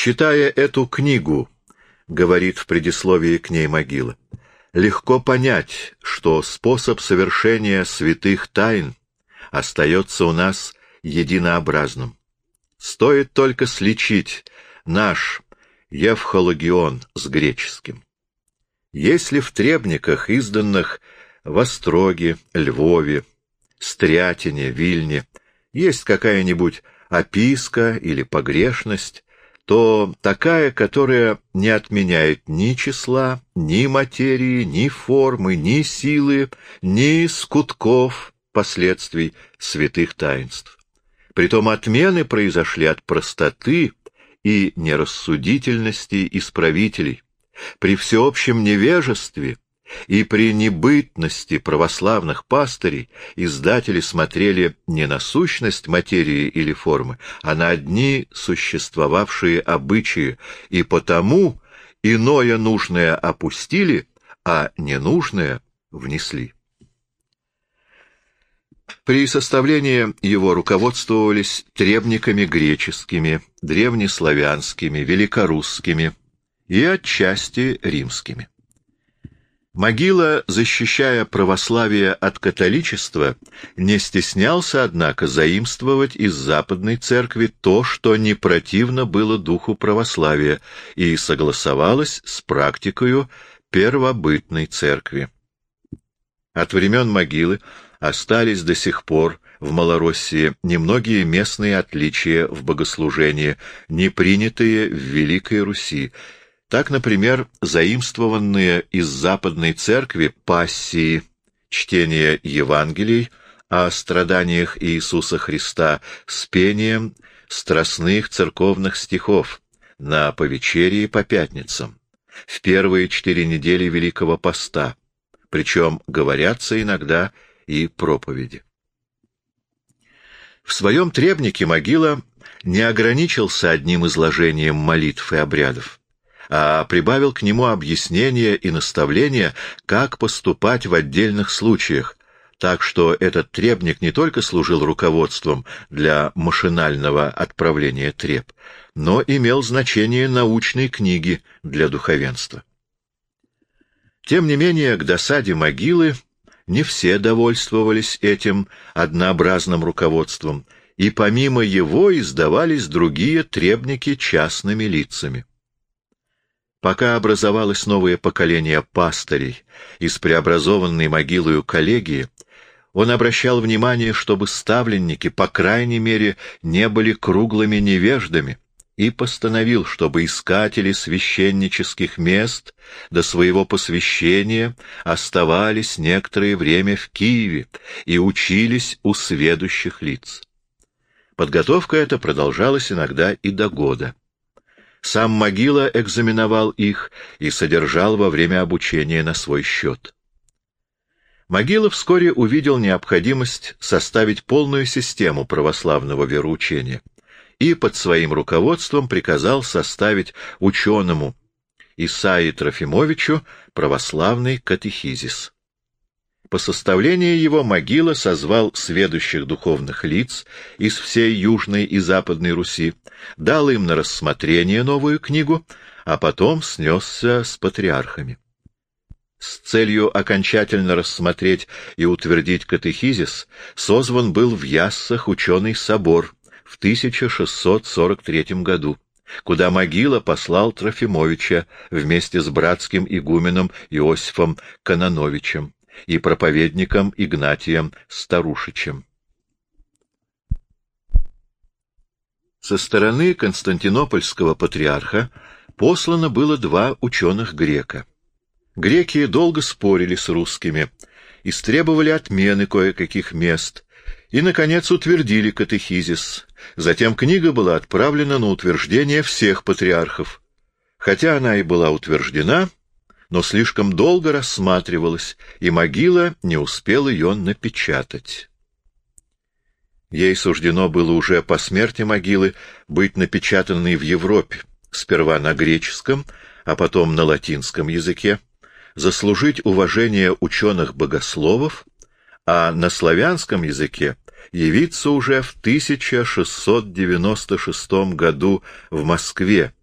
Читая эту книгу, говорит в предисловии к ней могила, легко понять, что способ совершения святых тайн остается у нас единообразным. Стоит только сличить наш Евхологион с греческим. Если в требниках, изданных в Остроге, Львове, Стрятине, Вильне, есть какая-нибудь описка или погрешность, то такая, которая не отменяет ни числа, ни материи, ни формы, ни силы, ни скутков последствий святых таинств. Притом отмены произошли от простоты и нерассудительности исправителей, при всеобщем невежестве и при небытности православных пастырей издатели смотрели не на сущность материи или формы, а на одни существовавшие обычаи, и потому иное нужное опустили, а ненужное внесли. При составлении его руководствовались требниками греческими, древнеславянскими, великорусскими и отчасти римскими. Могила, защищая православие от католичества, не стеснялся, однако, заимствовать из Западной Церкви то, что не противно было духу православия и согласовалось с практикою первобытной Церкви. От времен могилы остались до сих пор в Малороссии немногие местные отличия в богослужении, не принятые в Великой Руси, так, например, заимствованные из Западной Церкви пассии, чтение Евангелий о страданиях Иисуса Христа с пением страстных церковных стихов на повечерии по пятницам, в первые четыре недели Великого Поста, причем говорятся иногда и проповеди. В своем требнике могила не ограничился одним изложением молитв и обрядов а прибавил к нему объяснения и наставления, как поступать в отдельных случаях, так что этот требник не только служил руководством для машинального отправления треб, но имел значение научной книги для духовенства. Тем не менее, к досаде могилы не все довольствовались этим однообразным руководством, и помимо его издавались другие требники частными лицами. Пока образовалось новое поколение пастырей из преобразованной могилою коллегии, он обращал внимание, чтобы ставленники, по крайней мере, не были круглыми невеждами, и постановил, чтобы искатели священнических мест до своего посвящения оставались некоторое время в Киеве и учились у сведущих лиц. Подготовка эта продолжалась иногда и до года. Сам могила экзаменовал их и содержал во время обучения на свой счет. Могила вскоре увидел необходимость составить полную систему православного вероучения и под своим руководством приказал составить ученому Исаии Трофимовичу православный катехизис. По составлении его могила созвал сведущих духовных лиц из всей Южной и Западной Руси, дал им на рассмотрение новую книгу, а потом снесся с патриархами. С целью окончательно рассмотреть и утвердить катехизис созван был в Яссах ученый собор в 1643 году, куда могила послал Трофимовича вместе с братским игуменом Иосифом Канановичем и проповедником Игнатием Старушичем. Со стороны константинопольского патриарха послано было два ученых грека. Греки долго спорили с русскими, истребовали отмены кое-каких мест и, наконец, утвердили катехизис. Затем книга была отправлена на утверждение всех патриархов. Хотя она и была утверждена, но слишком долго рассматривалась, и могила не успела ее напечатать. Ей суждено было уже по смерти могилы быть напечатанной в Европе, сперва на греческом, а потом на латинском языке, заслужить уважение ученых-богословов, а на славянском языке явиться уже в 1696 году в Москве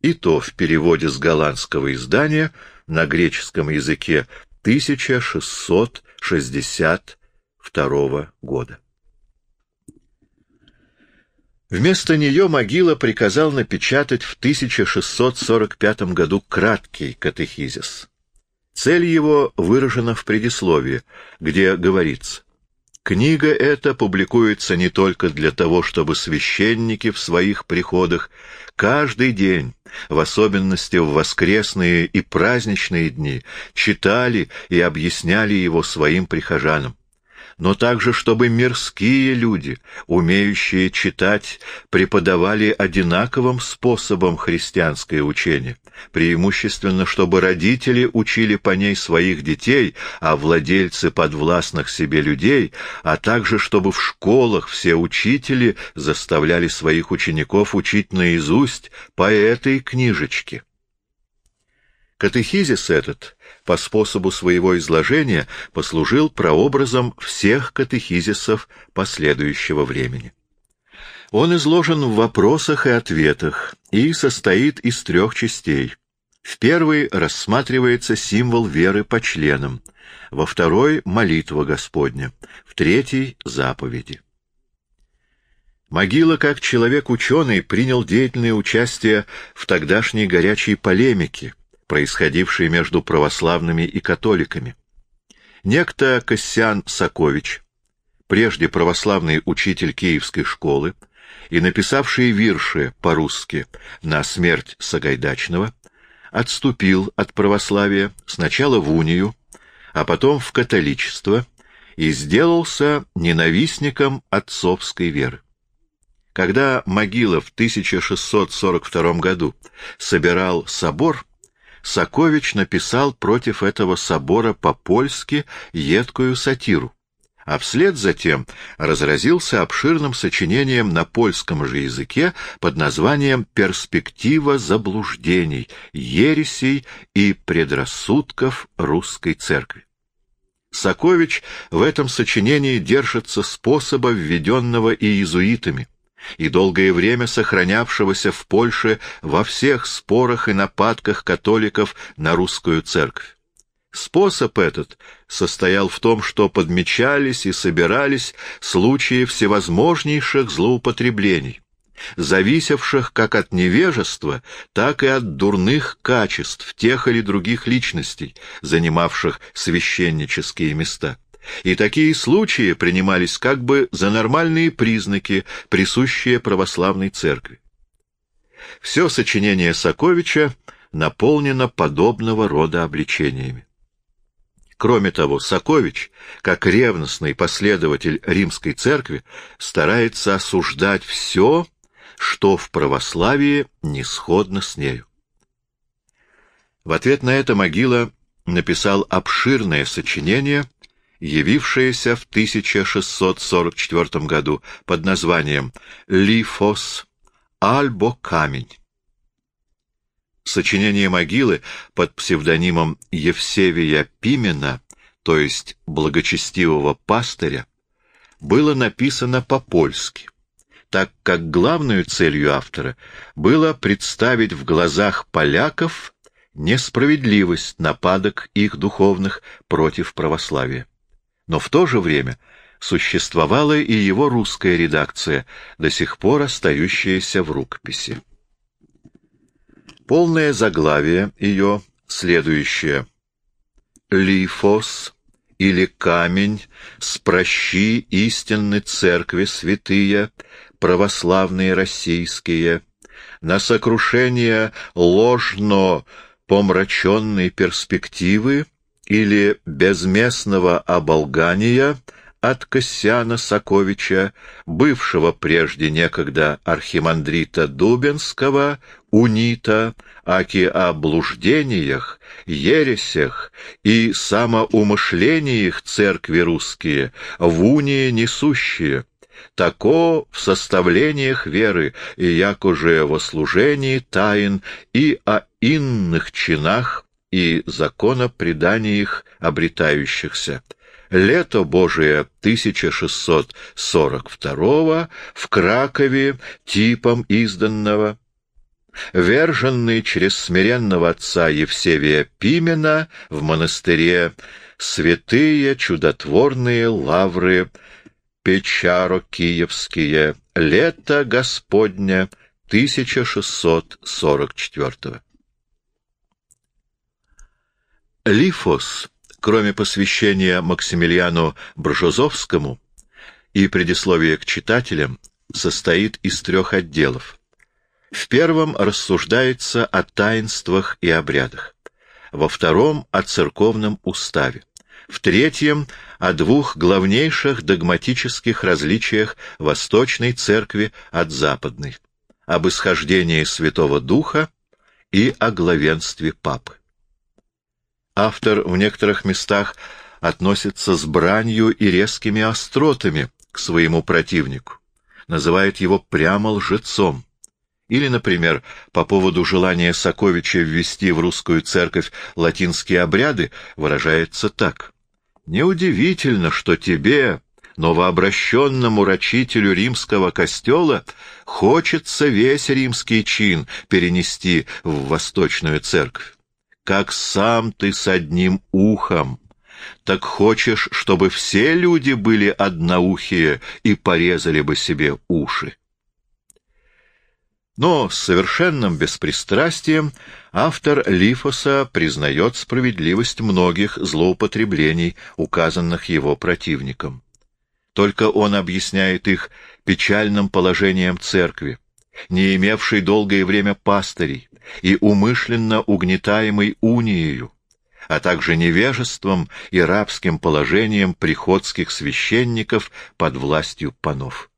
и то в переводе с голландского издания на греческом языке 1662 года. Вместо нее могила приказал напечатать в 1645 году краткий катехизис. Цель его выражена в предисловии, где говорится Книга эта публикуется не только для того, чтобы священники в своих приходах каждый день, в особенности в воскресные и праздничные дни, читали и объясняли его своим прихожанам но также чтобы мирские люди, умеющие читать, преподавали одинаковым способом христианское учение, преимущественно чтобы родители учили по ней своих детей, а владельцы подвластных себе людей, а также чтобы в школах все учители заставляли своих учеников учить наизусть по этой книжечке. Катехизис этот по способу своего изложения послужил прообразом всех катехизисов последующего времени. Он изложен в вопросах и ответах и состоит из трех частей. В первой рассматривается символ веры по членам, во второй — молитва Господня, в третьей — заповеди. Могила, как человек-ученый, принял деятельное участие в тогдашней горячей полемике, происходившей между православными и католиками. Некто Кассиан Сакович, прежде православный учитель Киевской школы и написавший вирши по-русски на смерть Сагайдачного, отступил от православия сначала в унию, а потом в католичество и сделался ненавистником отцовской веры. Когда Могила в 1642 году собирал собор, Сокович написал против этого собора по-польски едкую сатиру, а вслед затем разразился обширным сочинением на польском же языке под названием «Перспектива заблуждений, ересей и предрассудков русской церкви». Сокович в этом сочинении держится способа, введенного и иезуитами, и долгое время сохранявшегося в Польше во всех спорах и нападках католиков на русскую церковь. Способ этот состоял в том, что подмечались и собирались случаи всевозможнейших злоупотреблений, зависевших как от невежества, так и от дурных качеств тех или других личностей, занимавших священнические места и такие случаи принимались как бы за нормальные признаки, присущие православной церкви. Все сочинение Соковича наполнено подобного рода обличениями. Кроме того, Сокович, как ревностный последователь римской церкви, старается осуждать все, что в православии не сходно с нею. В ответ на это могила написал обширное сочинение — явившаяся в 1644 году под названием «Лифос Альбо Камень». Сочинение могилы под псевдонимом Евсевия Пимена, то есть благочестивого пастыря, было написано по-польски, так как главной целью автора было представить в глазах поляков несправедливость нападок их духовных против православия но в то же время существовала и его русская редакция, до сих пор остающаяся в рукописи. Полное заглавие ее следующее. «Лифос» или «Камень» спрощи истинны церкви святые, православные российские, на сокрушение ложно помраченной перспективы или безместного оболгания от Кассиана Соковича, бывшего прежде некогда архимандрита Дубенского, унита, аки о блуждениях, ересях и самоумышлениях церкви русские, в унии несущие, тако в составлениях веры, и як уже во служении тайн и о иных чинах и закона предания их обретающихся. Лето Божие 1642 в Кракове типом изданного. Верженный через смиренного отца Евсевия Пимена в монастыре. Святые чудотворные лавры. Печаро-Киевские, лето Господня 1644 Лифос, кроме посвящения Максимилиану Бржозовскому и предисловия к читателям, состоит из трех отделов. В первом рассуждается о таинствах и обрядах, во втором — о церковном уставе, в третьем — о двух главнейших догматических различиях Восточной Церкви от Западной, об исхождении Святого Духа и о главенстве Папы. Автор в некоторых местах относится с бранью и резкими остротами к своему противнику, называет его прямо лжецом. Или, например, по поводу желания Соковича ввести в русскую церковь латинские обряды выражается так. «Неудивительно, что тебе, новообращенному рачителю римского костела, хочется весь римский чин перенести в восточную церковь. Как сам ты с одним ухом, так хочешь, чтобы все люди были одноухие и порезали бы себе уши. Но с совершенным беспристрастием автор Лифоса признает справедливость многих злоупотреблений, указанных его противником. Только он объясняет их печальным положением церкви, не имевшей долгое время пастырей и умышленно угнетаемой униею, а также невежеством и рабским положением приходских священников под властью панов.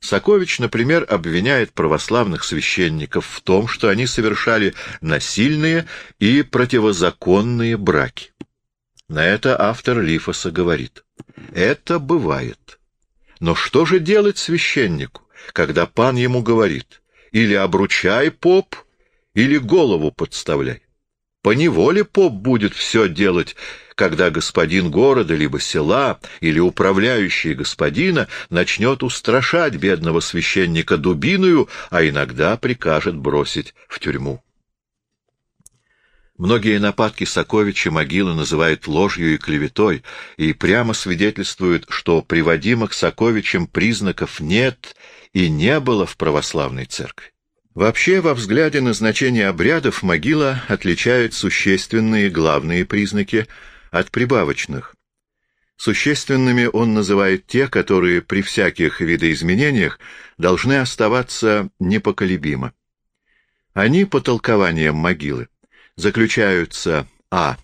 Сокович, например, обвиняет православных священников в том, что они совершали насильные и противозаконные браки. На это автор Лифоса говорит. Это бывает. Но что же делать священнику, когда пан ему говорит, или обручай поп, или голову подставляй? Поневоле поп будет все делать, когда господин города, либо села, или управляющий господина начнет устрашать бедного священника дубиною, а иногда прикажет бросить в тюрьму. Многие нападки Соковича могилы называют ложью и клеветой и прямо свидетельствуют, что приводимых Соковичем признаков нет и не было в православной церкви. Вообще, во взгляде на значение обрядов могила отличает существенные главные признаки от прибавочных. Существенными он называет те, которые при всяких видоизменениях должны оставаться непоколебимо. Они, по толкованиям могилы, заключаются а.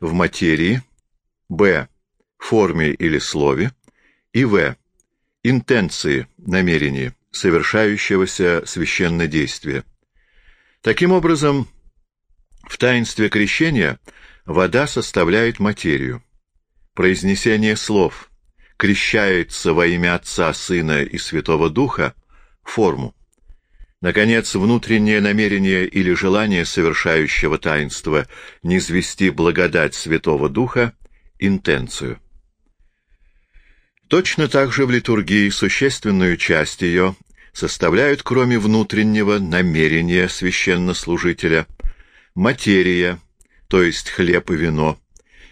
в материи, б. форме или слове, и в. интенции, намерении совершающегося священнодействия. Таким образом, в таинстве крещения вода составляет материю. Произнесение слов «крещается во имя Отца, Сына и Святого Духа» — форму. Наконец, внутреннее намерение или желание совершающего таинства низвести благодать Святого Духа — интенцию. Точно так же в литургии существенную часть ее составляют, кроме внутреннего намерения священнослужителя, материя, то есть хлеб и вино,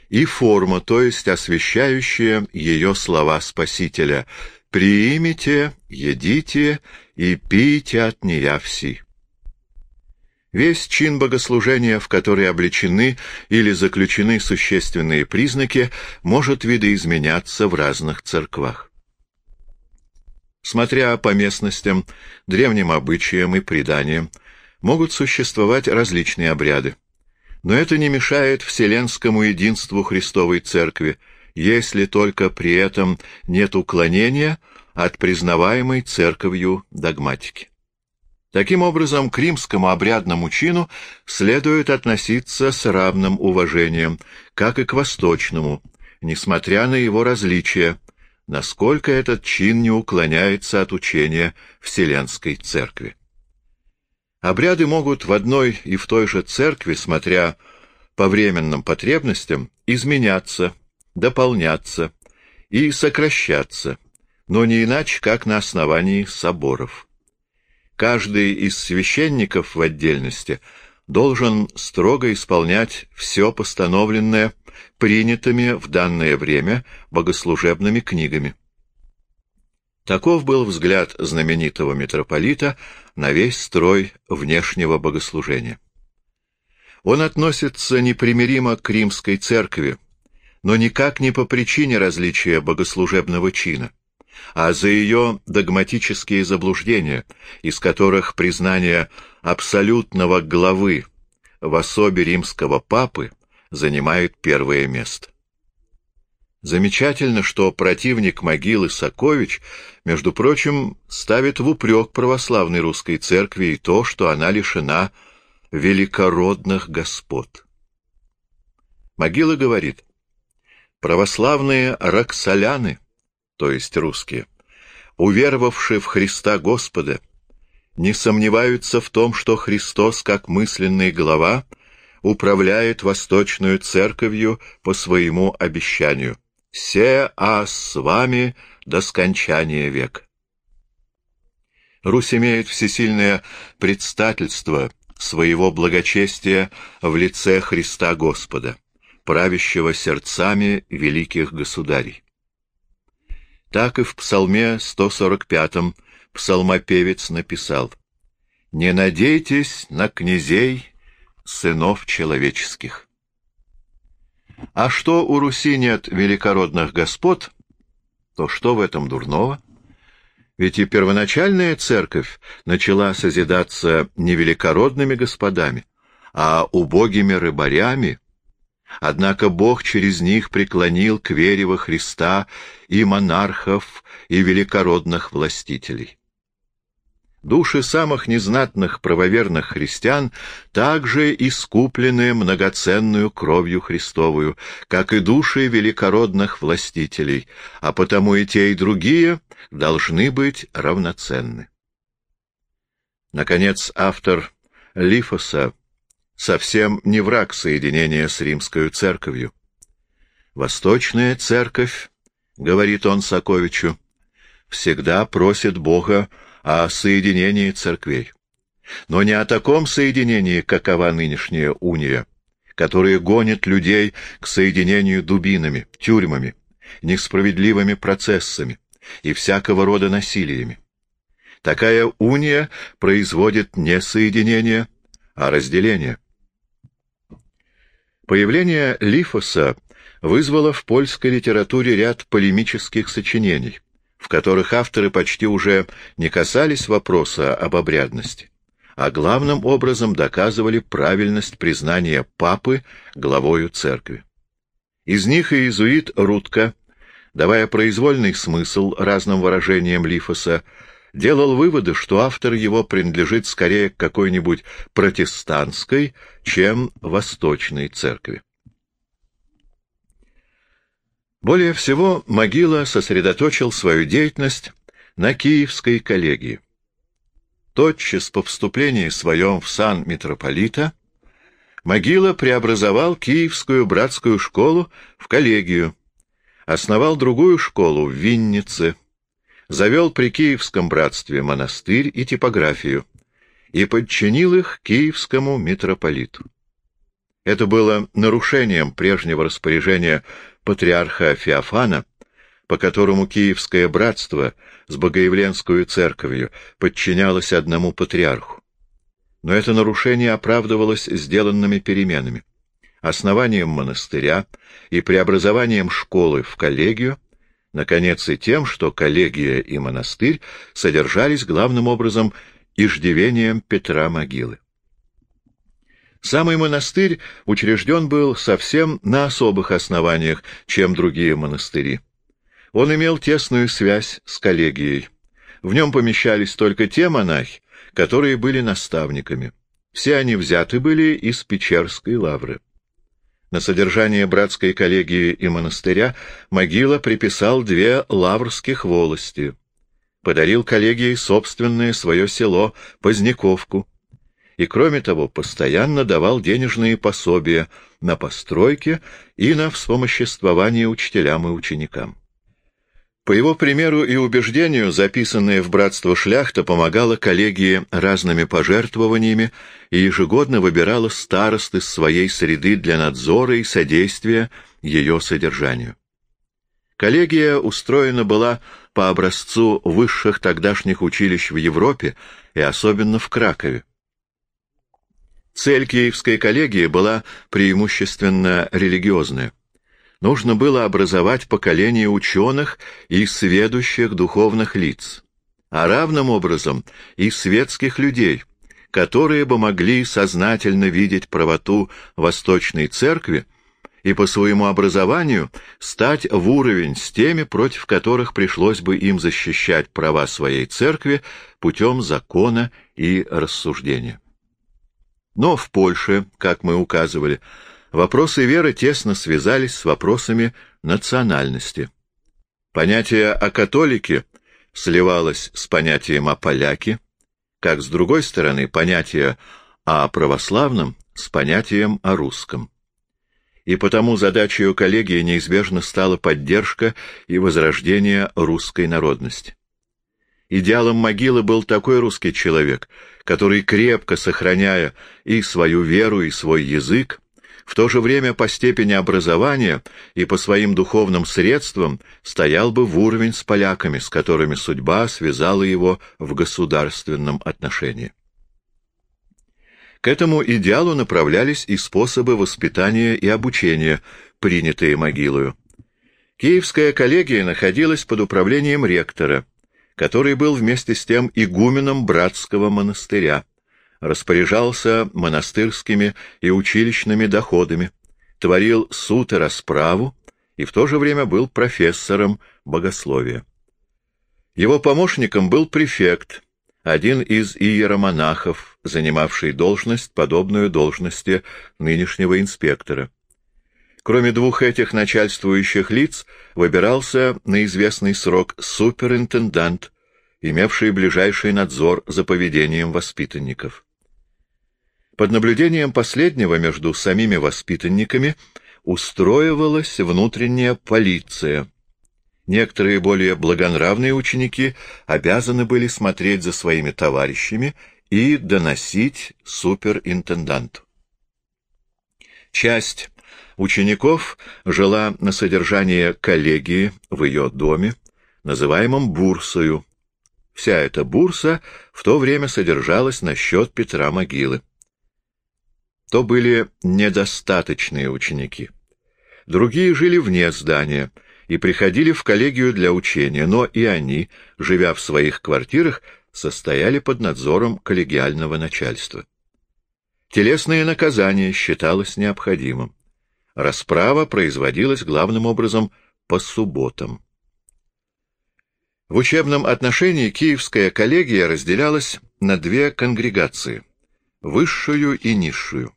и форма, то есть освящающая ее слова Спасителя «Приимите, едите и пейте от нея все». Весь чин богослужения, в который обличены или заключены существенные признаки, может видоизменяться в разных церквах. Смотря по местностям, древним обычаям и преданиям, могут существовать различные обряды. Но это не мешает вселенскому единству Христовой Церкви, если только при этом нет уклонения от признаваемой Церковью догматики. Таким образом, к римскому обрядному чину следует относиться с равным уважением, как и к восточному, несмотря на его различия, насколько этот чин не уклоняется от учения Вселенской Церкви. Обряды могут в одной и в той же церкви, смотря по временным потребностям, изменяться, дополняться и сокращаться, но не иначе, как на основании соборов. каждый из священников в отдельности должен строго исполнять все постановленное принятыми в данное время богослужебными книгами. Таков был взгляд знаменитого митрополита на весь строй внешнего богослужения. Он относится непримиримо к римской церкви, но никак не по причине различия богослужебного чина, а за ее догматические заблуждения, из которых признание абсолютного главы в особе римского папы занимает первое место. Замечательно, что противник могилы Сокович, между прочим, ставит в упрек православной русской церкви и то, что она лишена великородных господ. Могила говорит, православные роксоляны, то есть русские, уверовавшие в Христа Господа, не сомневаются в том, что Христос, как мысленный глава, управляет Восточную Церковью по своему обещанию. «Се а с вами до скончания века». Русь имеет всесильное предстательство своего благочестия в лице Христа Господа, правящего сердцами великих государей. Так и в Псалме 145 псалмопевец написал «Не надейтесь на князей, сынов человеческих». А что у Руси нет великородных господ, то что в этом дурного? Ведь и первоначальная церковь начала созидаться не великородными господами, а убогими рыбарями. Однако Бог через них преклонил к вере во Христа и монархов, и великородных властителей. Души самых незнатных правоверных христиан также искуплены многоценную кровью Христовую, как и души великородных властителей, а потому и те, и другие должны быть равноценны. Наконец, автор Лифоса совсем не враг соединения с римской церковью. «Восточная церковь, — говорит он Соковичу, — всегда просит Бога о соединении церквей. Но не о таком соединении, какова нынешняя уния, которая гонит людей к соединению дубинами, тюрьмами, несправедливыми процессами и всякого рода насилиями. Такая уния производит не соединение, а разделение. Появление Лифоса вызвало в польской литературе ряд полемических сочинений в которых авторы почти уже не касались вопроса об обрядности, а главным образом доказывали правильность признания папы главою церкви. Из них и иезуит Рудко, давая произвольный смысл разным выражениям Лифоса, делал выводы, что автор его принадлежит скорее к какой-нибудь протестантской, чем восточной церкви. Более всего Могила сосредоточил свою деятельность на Киевской коллегии. Тотчас по вступлении своем в сан митрополита Могила преобразовал Киевскую братскую школу в коллегию, основал другую школу в Виннице, завел при Киевском братстве монастырь и типографию и подчинил их киевскому митрополиту. Это было нарушением прежнего распоряжения патриарха Феофана, по которому Киевское братство с Богоявленскую церковью подчинялось одному патриарху. Но это нарушение оправдывалось сделанными переменами, основанием монастыря и преобразованием школы в коллегию, наконец и тем, что коллегия и монастырь содержались главным образом иждивением Петра Могилы. Самый монастырь учрежден был совсем на особых основаниях, чем другие монастыри. Он имел тесную связь с коллегией. В нем помещались только те монахи, которые были наставниками. Все они взяты были из Печерской лавры. На содержание братской коллегии и монастыря могила приписал две лаврских волости. Подарил коллегии собственное свое село Поздняковку, и, кроме того, постоянно давал денежные пособия на постройки и на вспомоществование учителям и ученикам. По его примеру и убеждению, записанная в братство шляхта помогала коллегии разными пожертвованиями и ежегодно выбирала старост из своей среды для надзора и содействия ее содержанию. Коллегия устроена была по образцу высших тогдашних училищ в Европе и особенно в Кракове. Цель Киевской коллегии была преимущественно религиозная нужно было образовать поколение ученых и сведущих духовных лиц, а равным образом и светских людей, которые бы могли сознательно видеть правоту Восточной Церкви и по своему образованию стать в уровень с теми, против которых пришлось бы им защищать права своей церкви путем закона и рассуждения. Но в Польше, как мы указывали, Вопросы веры тесно связались с вопросами национальности. Понятие о католике сливалось с понятием о поляке, как, с другой стороны, понятие о православном с понятием о русском. И потому задачей коллегии неизбежно стала поддержка и возрождение русской народности. Идеалом могилы был такой русский человек, который, крепко сохраняя и свою веру, и свой язык, в то же время по степени образования и по своим духовным средствам стоял бы в уровень с поляками, с которыми судьба связала его в государственном отношении. К этому идеалу направлялись и способы воспитания и обучения, принятые Могилою. Киевская коллегия находилась под управлением ректора, который был вместе с тем игуменом братского монастыря распоряжался монастырскими и училищными доходами, творил суд и расправу и в то же время был профессором богословия. Его помощником был префект, один из иеромонахов, занимавший должность, подобную должности нынешнего инспектора. Кроме двух этих начальствующих лиц, выбирался на известный срок суперинтендант, имевший ближайший надзор за поведением воспитанников. Под наблюдением последнего между самими воспитанниками устроивалась внутренняя полиция. Некоторые более благонравные ученики обязаны были смотреть за своими товарищами и доносить суперинтенданту. Часть учеников жила на содержание коллегии в ее доме, называемом бурсою. Вся эта бурса в то время содержалась на счет Петра Могилы то были недостаточные ученики. Другие жили вне здания и приходили в коллегию для учения, но и они, живя в своих квартирах, состояли под надзором коллегиального начальства. Телесное наказание считалось необходимым. Расправа производилась главным образом по субботам. В учебном отношении Киевская коллегия разделялась на две конгрегации — высшую и низшую.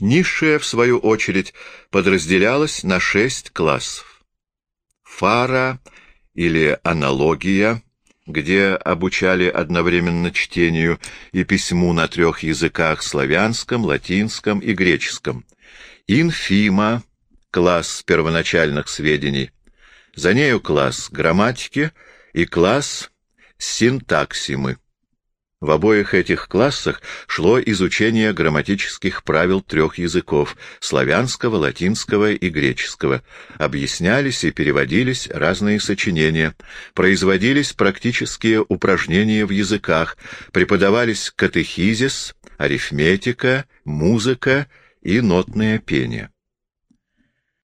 Низшая, в свою очередь, подразделялась на шесть классов. Фара или аналогия, где обучали одновременно чтению и письму на трех языках — славянском, латинском и греческом. Инфима — класс первоначальных сведений. За нею класс грамматики и класс синтаксимы. В обоих этих классах шло изучение грамматических правил трех языков — славянского, латинского и греческого. Объяснялись и переводились разные сочинения, производились практические упражнения в языках, преподавались катехизис, арифметика, музыка и нотное пение.